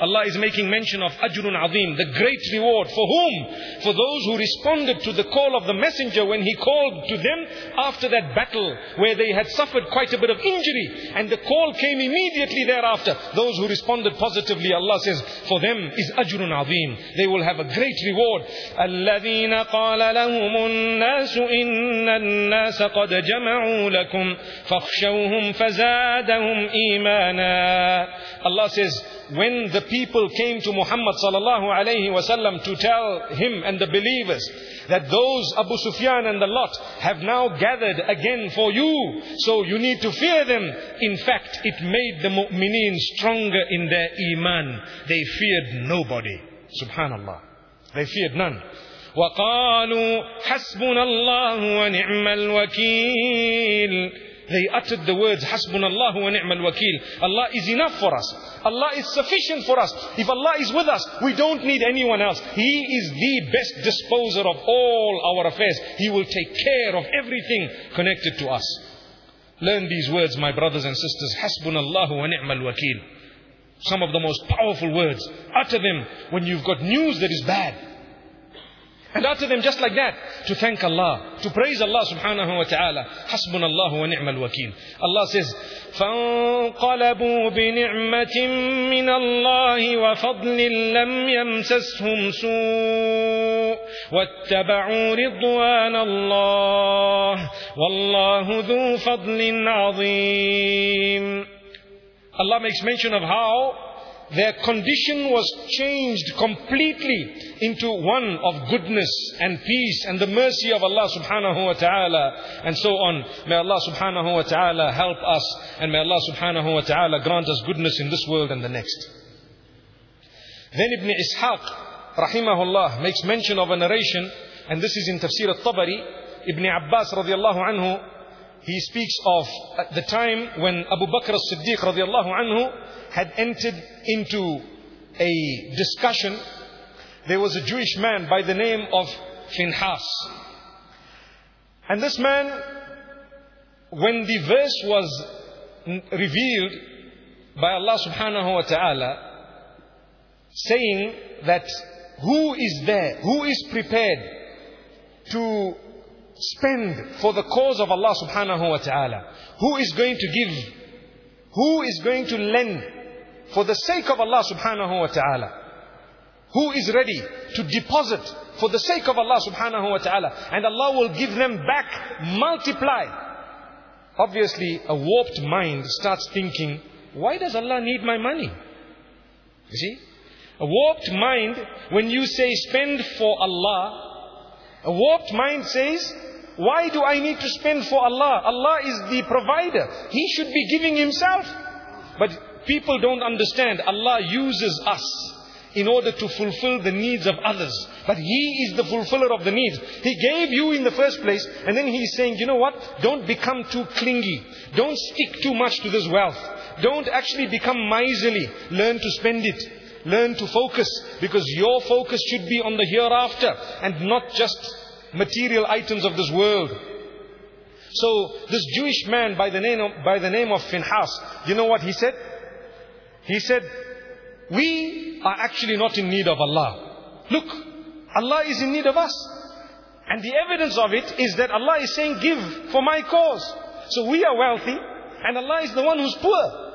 Allah is making mention of Ajrun Azim, the great reward. For whom? For those who responded to the call of the messenger when he called to them after that battle where they had suffered quite a bit of injury. And the call came immediately thereafter. Those who responded positively, Allah says, for them is Ajrun Azim. They will have a great reward. الذين قال لهم الناس إن الناس قد جمعوا لكم فاخشوهم فزادهم إيمانا Allah says, when the people came to Muhammad sallallahu alayhi wasallam to tell him and the believers that those Abu Sufyan and the lot have now gathered again for you, so you need to fear them. In fact, it made the mu'mineen stronger in their iman. They feared nobody. Subhanallah. They feared none. وقالوا حسبنا الله ونعم الوكيل they uttered the words Hasbunallahu wa ni'mal wakil. Allah is enough for us. Allah is sufficient for us. If Allah is with us, we don't need anyone else. He is the best disposer of all our affairs. He will take care of everything connected to us. Learn these words, my brothers and sisters. Hasbunallahu wa ni'mal wakil. Some of the most powerful words. Utter them when you've got news that is bad. And utter them just like that to thank Allah, to praise Allah subhanahu wa ta'ala. Hasbunallahu wa ni'mal wakil. Allah says, فانقلبوا بنعمة من الله وفضل لم يمسسهم سوء واتبعوا رضوان الله والله ذو فضل عظيم Allah makes mention of how their condition was changed completely into one of goodness and peace and the mercy of Allah subhanahu wa ta'ala and so on. May Allah subhanahu wa ta'ala help us and may Allah subhanahu wa ta'ala grant us goodness in this world and the next. Then Ibn Ishaq rahimahullah makes mention of a narration and this is in Tafsir al-Tabari. Ibn Abbas radiallahu anhu he speaks of uh, the time when Abu Bakr as-Siddiq radiallahu anhu had entered into a discussion. There was a Jewish man by the name of Finhas. And this man, when the verse was revealed by Allah subhanahu wa ta'ala, saying that who is there, who is prepared to spend for the cause of Allah subhanahu wa ta'ala, who is going to give, who is going to lend for the sake of Allah subhanahu wa ta'ala. Who is ready to deposit for the sake of Allah subhanahu wa ta'ala. And Allah will give them back multiply. Obviously, a warped mind starts thinking, why does Allah need my money? You see? A warped mind, when you say spend for Allah, a warped mind says, why do I need to spend for Allah? Allah is the provider. He should be giving Himself. But People don't understand. Allah uses us in order to fulfill the needs of others. But He is the fulfiller of the needs. He gave you in the first place, and then He's saying, you know what? Don't become too clingy. Don't stick too much to this wealth. Don't actually become miserly. Learn to spend it. Learn to focus, because your focus should be on the hereafter, and not just material items of this world. So, this Jewish man by the name of, by the name of Finhas, you know what he said? He said, we are actually not in need of Allah. Look, Allah is in need of us. And the evidence of it is that Allah is saying, give for my cause. So we are wealthy, and Allah is the one who's poor.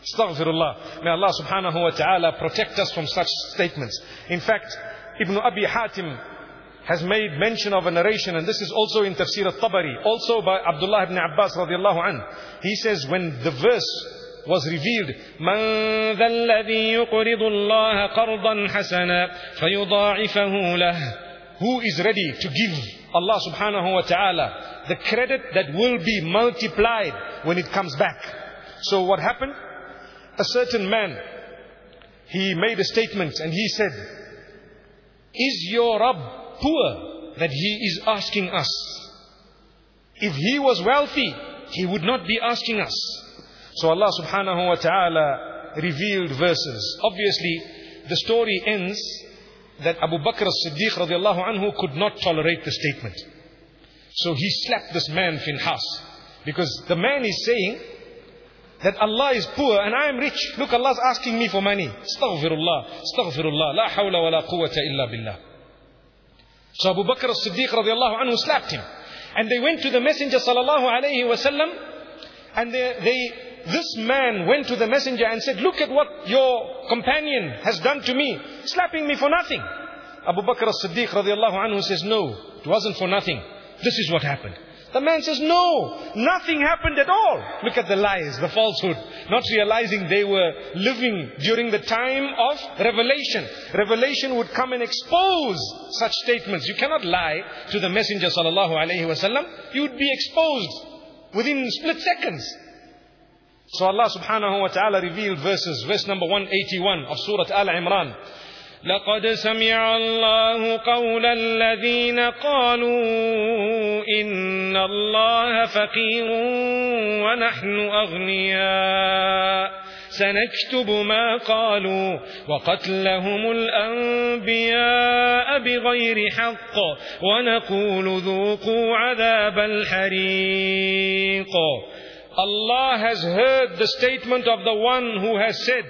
Astaghfirullah. May Allah subhanahu wa ta'ala protect us from such statements. In fact, Ibn Abi Hatim has made mention of a narration, and this is also in Tafsir al-Tabari, also by Abdullah ibn Abbas radiallahu anh. He says, when the verse was revealed من ذا الذي يقرض الله قرضا حسنا فيضاعفه له who is ready to give Allah subhanahu wa ta'ala the credit that will be multiplied when it comes back so what happened a certain man he made a statement and he said is your Rabb poor that he is asking us if he was wealthy he would not be asking us so Allah subhanahu wa ta'ala revealed verses. Obviously, the story ends that Abu Bakr as-Siddiq radiallahu anhu could not tolerate the statement. So he slapped this man Finhas. Because the man is saying that Allah is poor and I am rich. Look, Allah is asking me for money. Astaghfirullah, astaghfirullah, la hawla wa la quwwata illa billah. So Abu Bakr as-Siddiq radiallahu anhu slapped him. And they went to the Messenger sallallahu alayhi wasallam and they, they, this man went to the Messenger and said, look at what your companion has done to me, slapping me for nothing. Abu Bakr as-Siddiq radiallahu anhu says, no, it wasn't for nothing. This is what happened. The man says, no, nothing happened at all. Look at the lies, the falsehood. Not realizing they were living during the time of revelation. Revelation would come and expose such statements. You cannot lie to the Messenger sallallahu alaihi wasallam. You would be exposed within split seconds. So Allah subhanahu wa ta'ala revealed verses, verse number 181 of Surah Al Imran. لقد سمع الله قول الذين قالوا إن الله فقير ونحن أغنياء. سنكتب ما قالوا وقتلهم الأنبياء بغير حق ونقول ذوقوا عذاب الحريق. Allah has heard the statement of the one who has said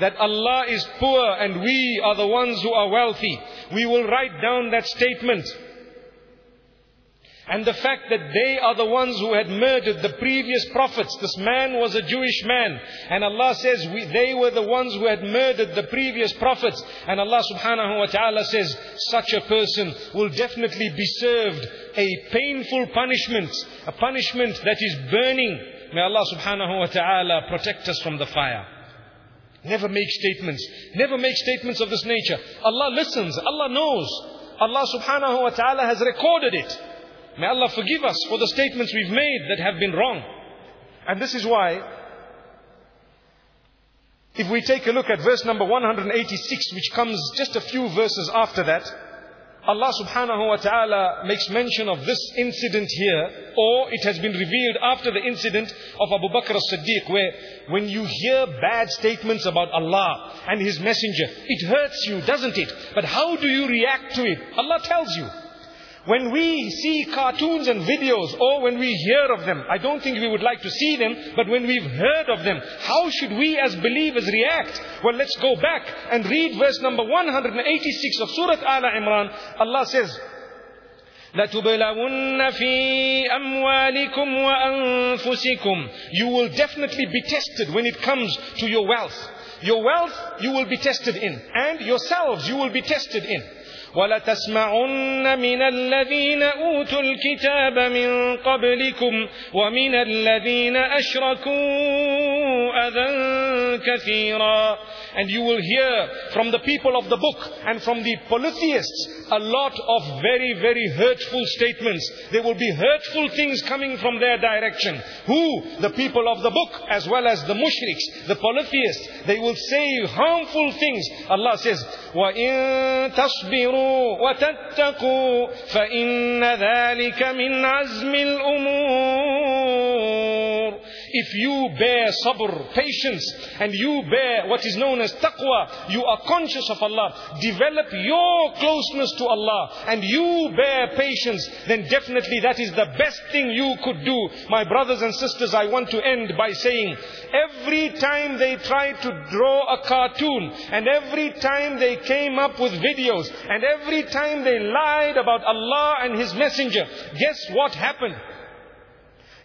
that Allah is poor and we are the ones who are wealthy. We will write down that statement. And the fact that they are the ones who had murdered the previous prophets. This man was a Jewish man. And Allah says we, they were the ones who had murdered the previous prophets. And Allah subhanahu wa ta'ala says such a person will definitely be served a painful punishment. A punishment that is burning. May Allah subhanahu wa ta'ala protect us from the fire. Never make statements. Never make statements of this nature. Allah listens. Allah knows. Allah subhanahu wa ta'ala has recorded it. May Allah forgive us for the statements we've made that have been wrong. And this is why, if we take a look at verse number 186, which comes just a few verses after that, Allah subhanahu wa ta'ala makes mention of this incident here, or it has been revealed after the incident of Abu Bakr as-Siddiq, where when you hear bad statements about Allah and His Messenger, it hurts you, doesn't it? But how do you react to it? Allah tells you. When we see cartoons and videos or when we hear of them, I don't think we would like to see them, but when we've heard of them, how should we as believers react? Well, let's go back and read verse number 186 of Surah Al Imran. Allah says, لتبلون في أموالكم وأنفسكم You will definitely be tested when it comes to your wealth. Your wealth you will be tested in. And yourselves you will be tested in. ولتسمعن من الذين أوتوا الكتاب من قبلكم ومن الذين أشركوا أذى كثيرا And you will hear from the people of the book and from the polytheists a lot of very, very hurtful statements. There will be hurtful things coming from their direction. Who? The people of the book as well as the mushriks, the polytheists. They will say harmful things. Allah says, وَإِن تَصْبِرُوا وَتَتَّقُوا فَإِنَّ ذَلِكَ مِنْ عَزْمِ الْأُمُورِ. If you bear sabr, patience, and you bear what is known as taqwa, you are conscious of Allah, develop your closeness to Allah, and you bear patience, then definitely that is the best thing you could do. My brothers and sisters, I want to end by saying, every time they tried to draw a cartoon, and every time they came up with videos, and every time they lied about Allah and His Messenger, guess what happened?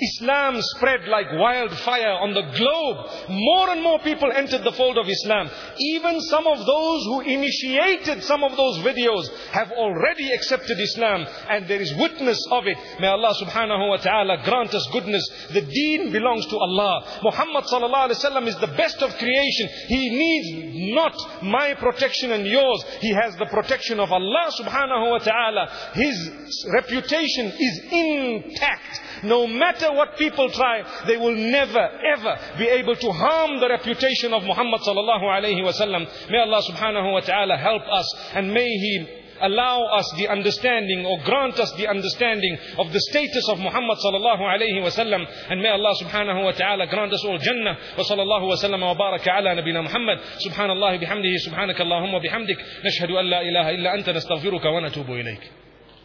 Islam spread like wildfire on the globe. More and more people entered the fold of Islam. Even some of those who initiated some of those videos have already accepted Islam and there is witness of it. May Allah subhanahu wa ta'ala grant us goodness. The deen belongs to Allah. Muhammad sallallahu alaihi wasallam is the best of creation. He needs not my protection and yours. He has the protection of Allah subhanahu wa ta'ala. His reputation is intact. No matter what people try, they will never ever be able to harm the reputation of Muhammad sallallahu alayhi wasallam. May Allah subhanahu wa ta'ala help us and may He allow us the understanding or grant us the understanding of the status of Muhammad sallallahu alayhi wasallam. And may Allah subhanahu wa ta'ala grant us all Jannah. Wa sallallahu wa sallam wa baraka ala nabina Muhammad. Subhanallah bihamdihi subhanaka Allahumma bihamdik. Nashhadu an la ilaha illa anta nastaghfiruka wa natubu.